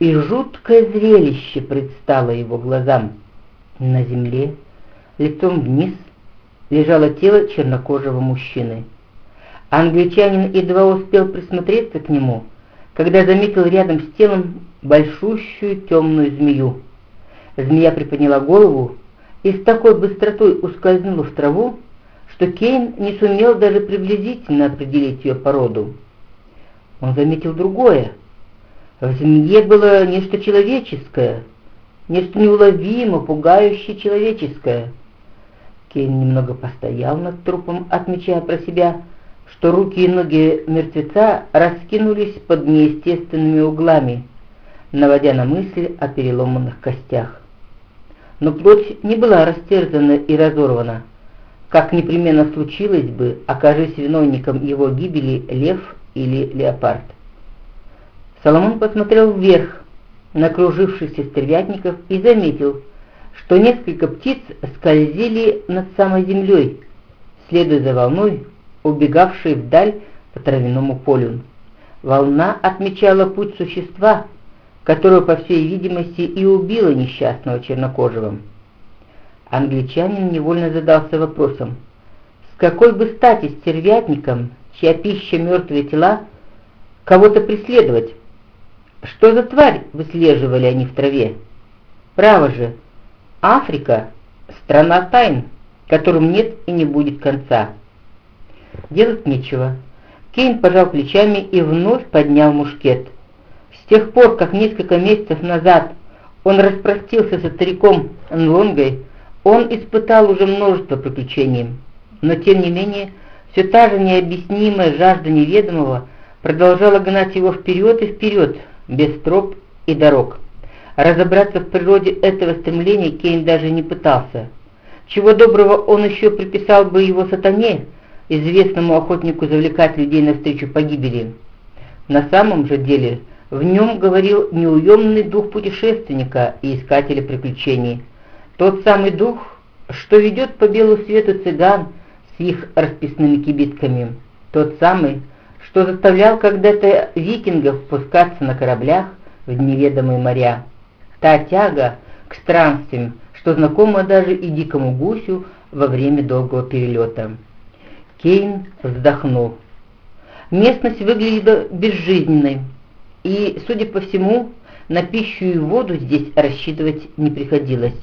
и жуткое зрелище предстало его глазам. На земле, лицом вниз, лежало тело чернокожего мужчины. Англичанин едва успел присмотреться к нему, когда заметил рядом с телом большущую темную змею. Змея приподняла голову и с такой быстротой ускользнула в траву, что Кейн не сумел даже приблизительно определить ее породу. Он заметил другое. В змее было нечто человеческое, нечто неуловимо, пугающее человеческое. Кейн немного постоял над трупом, отмечая про себя, что руки и ноги мертвеца раскинулись под неестественными углами, наводя на мысль о переломанных костях. Но плоть не была растерзана и разорвана, как непременно случилось бы, окажись виновником его гибели лев или леопард. Соломон посмотрел вверх на кружившихся стервятников и заметил, что несколько птиц скользили над самой землей, следуя за волной, убегавшей вдаль по травяному полю. Волна отмечала путь существа, которое, по всей видимости, и убило несчастного чернокожего. Англичанин невольно задался вопросом, с какой бы стати стервятникам, чья пища мертвые тела, кого-то преследовать? Что за тварь выслеживали они в траве? Право же, Африка — страна тайн, которым нет и не будет конца. Делать нечего. Кейн пожал плечами и вновь поднял мушкет. С тех пор, как несколько месяцев назад он распростился со стариком Нлонгой, он испытал уже множество приключений. Но тем не менее, все та же необъяснимая жажда неведомого продолжала гнать его вперед и вперед, без троп и дорог. Разобраться в природе этого стремления Кейн даже не пытался. Чего доброго он еще приписал бы его сатане, известному охотнику завлекать людей навстречу погибели. На самом же деле в нем говорил неуемный дух путешественника и искателя приключений. Тот самый дух, что ведет по белу свету цыган с их расписными кибитками. Тот самый, что заставлял когда-то викингов спускаться на кораблях в неведомые моря. Та тяга к странствиям, что знакома даже и дикому гусю во время долгого перелета. Кейн вздохнул. Местность выглядела безжизненной, и, судя по всему, на пищу и воду здесь рассчитывать не приходилось.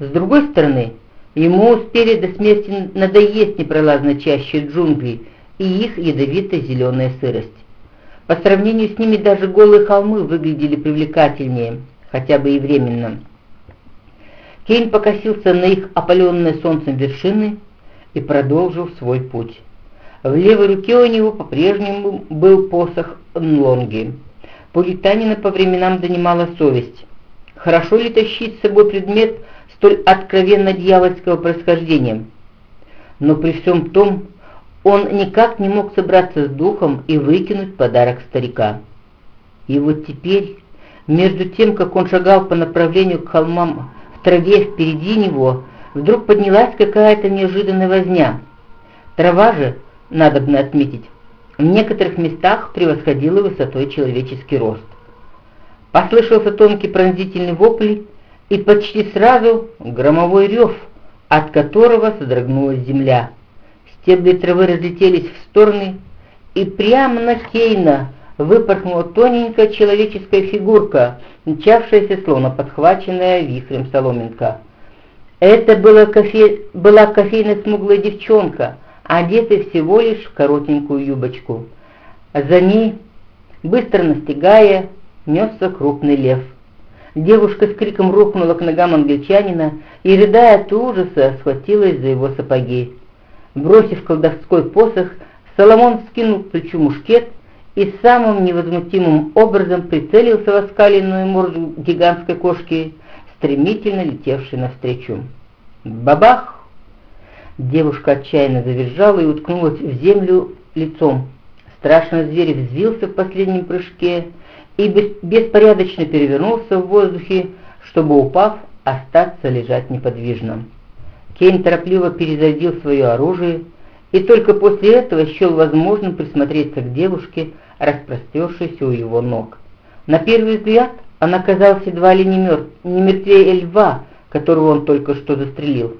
С другой стороны, ему успели до смерти надоесть непролазно чаще джунглей, и их ядовитая зеленая сырость. По сравнению с ними даже голые холмы выглядели привлекательнее, хотя бы и временно. Кейн покосился на их опаленные солнцем вершины и продолжил свой путь. В левой руке у него по-прежнему был посох Нлонги. Пуританина по временам донимала совесть. Хорошо ли тащить с собой предмет столь откровенно дьявольского происхождения? Но при всем том, он никак не мог собраться с духом и выкинуть подарок старика. И вот теперь, между тем, как он шагал по направлению к холмам в траве впереди него, вдруг поднялась какая-то неожиданная возня. Трава же, надо бы отметить, в некоторых местах превосходила высотой человеческий рост. Послышался тонкий пронзительный вопль, и почти сразу громовой рев, от которого содрогнулась земля. Стебли травы разлетелись в стороны, и прямо на Кейна выпорхнула тоненькая человеческая фигурка, мчавшаяся, словно подхваченная вихрем соломинка. Это была, кофе... была кофейная смуглая девчонка, одетая всего лишь в коротенькую юбочку. За ней, быстро настигая, несся крупный лев. Девушка с криком рухнула к ногам англичанина и, рыдая от ужаса, схватилась за его сапоги. Бросив колдовской посох, Соломон скинул к плечу мушкет и самым невозмутимым образом прицелился в оскаленную морду гигантской кошки, стремительно летевшей навстречу. Бабах! Девушка отчаянно завизжала и уткнулась в землю лицом. Страшный зверь взвился в последнем прыжке и беспорядочно перевернулся в воздухе, чтобы, упав, остаться лежать неподвижно. Кейн торопливо перезарядил свое оружие и только после этого счел возможным присмотреться к девушке, распростершейся у его ног. На первый взгляд он оказался едва ли не, мертв, не мертвее льва, которого он только что застрелил.